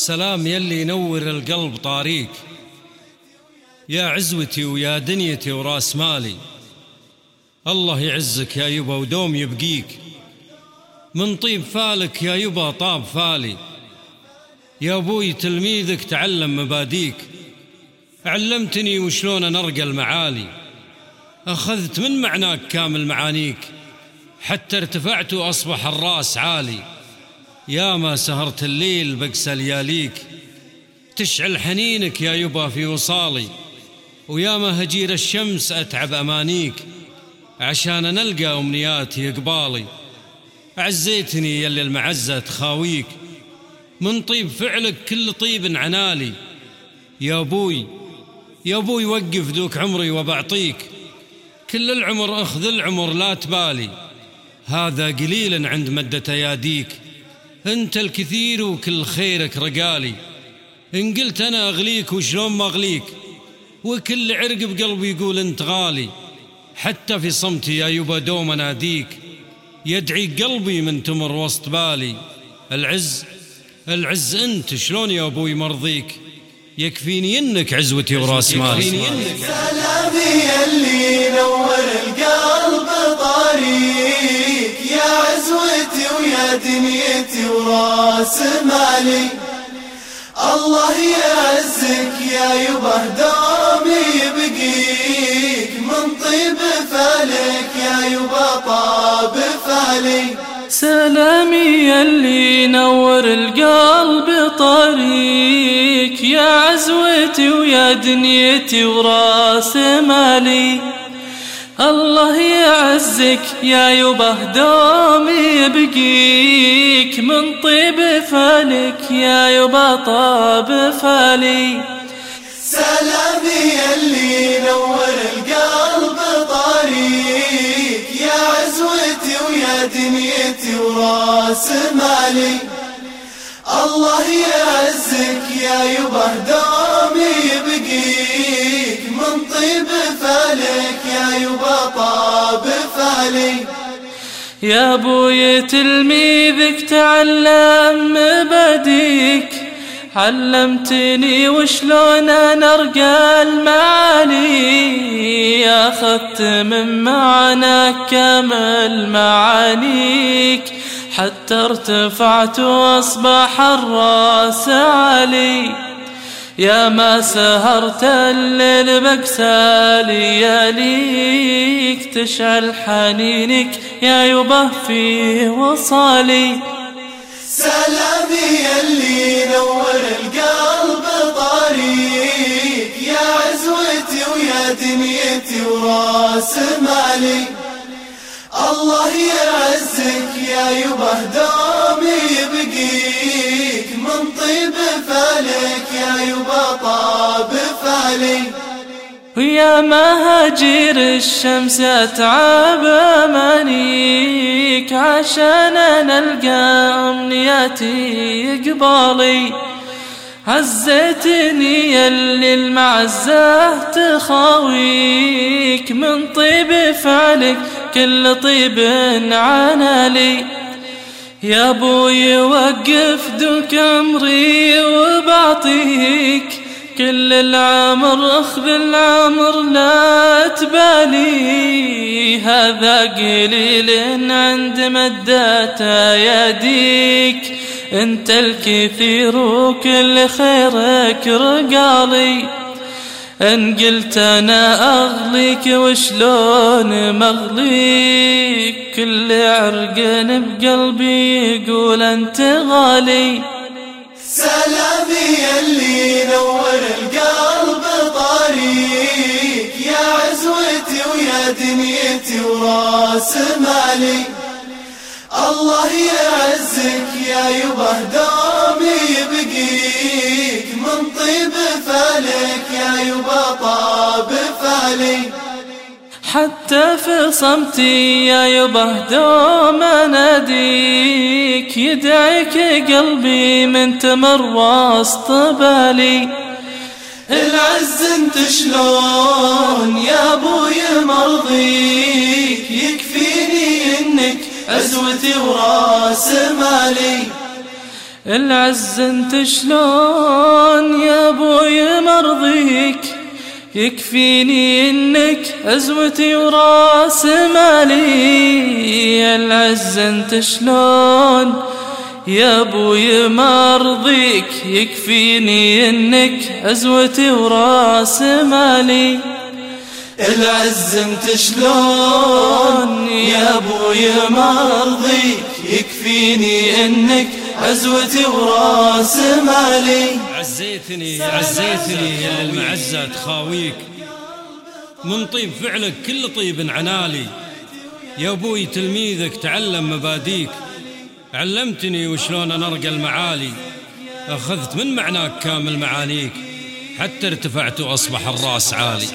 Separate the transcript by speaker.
Speaker 1: سلام يلي ينور القلب طاريك. يا عزوتي ويا دنيتي وراس مالي. الله يعزك يا يبا ودوم يبقيك. من طيب فالك يا يبا طاب فالي. يا أبوي تلميذك تعلم مباديك. علمتني وشلون نرقى المعالي. أخذت من معناك كامل معانيك. حتى ارتفعت وأصبح الراس عالي. يا ما سهرت الليل بقسى لياليك تشعل حنينك يا يبا في وصالي ويا ما هجير الشمس أتعب أمانيك عشان نلقى أمنياتي قبالي عزيتني يلي المعزة تخاويك من طيب فعلك كل طيب عنالي. يا أبوي يا أبوي وقف ذوك عمري وبعطيك كل العمر أخذ العمر لا تبالي. هذا قليل عند مدة أياديك أنت الكثير وكل خيرك رقالي إن قلت أنا أغليك وشلون ما أغليك وكل عرق بقلبي يقول أنت غالي. حتى في صمتي يا يبا دوم أناديك يدعي قلبي من تمر وسط بالي. العز العز أنت شلون يا أبوي مرضيك؟ يكفيني إنك عزوتي وراس مالي.
Speaker 2: سلامي اللي نور القلب طريق ويا دنيتي وراس مالي. الله يعزك يا يبه دومي يبقيك. من طيب فالك يا يبه طاب فالي
Speaker 3: سلامي اللي نور القلب طريق. يا عزوتي ويا دنيتي وراس مالي. الله يعزك يا يبه دومي يبقيك من طيب فالك يا يبا طاب فالي.
Speaker 2: سلامي اللي نور القلب طريق يا عزوتي ويا دنيتي وراس مالي. الله يعزك يا يبه دومي يبقيك من طيب فالك يا
Speaker 3: يا أبوي تلميذك تعلم مباديك علمتني وشلون نرقى المعالي. أخذت من معناك كامل معانيك حتى ارتفعت وأصبح الرأس عالي يا ما سهرت الليل بكسى لياليك تشعل حنينك يا يبه في وصالي.
Speaker 2: سلامي اللي نور القلب طريق يا عزوتي ويا دنيتي وراس مالي. الله يعزك يا يبه دومي يبقيك. من طيب فالك يا يبه طاب فالي
Speaker 3: ويا مهاجر الشمس أتعب أمانيك. عشان نلقى أمنياتي قبالي. عزيتني يلي المعزة تخاويك. من طيب فعلك كل طيب عنالي يا أبوي وقف دوك عمري وبعطيك. كل العمر أخذ العمر لا تبالي. هذا قليل عند مدات يديك. أنت الكثير وكل خيرك رقالي. إن قلت أنا أغليك وشلون مغليك؟ كل عرق بقلبي يقول أنت غالي.
Speaker 2: سلامي اللي نور القلب طريق. يا عزوتي ويا دنيتي وراس مالي. الله يعزك يا يبه يبقيك من طيب فالك يا يبه طاب فالي
Speaker 3: حتى في صمتي يا يبه دوم اناديك يدعيك قلبي من تمر وسط بالي.
Speaker 2: العز انت شلون يا أبوي مرضيك؟ يكفيني إنك عزوتي وراس مالي.
Speaker 3: العز انت شلون يا أبوي مرضيك؟ يكفيني إنك عزوتي وراس مالي. العز انت شلون يا أبوي مرضيك؟ يكفيني إنك عزوتي وراس مالي.
Speaker 2: العز انت شلون يا أبوي مرضيك؟ يكفيني إنك عزوتي وراس مالي.
Speaker 1: عزيتني عزيتني يا المعزة تخاويك من طيب فعلك كل طيب عنالي. يا أبوي تلميذك تعلم مباديك. علمتني وشلون أنا ارقى المعالي. أخذت من معناك كامل معانيك. حتى ارتفعت وأصبح الراس عالي.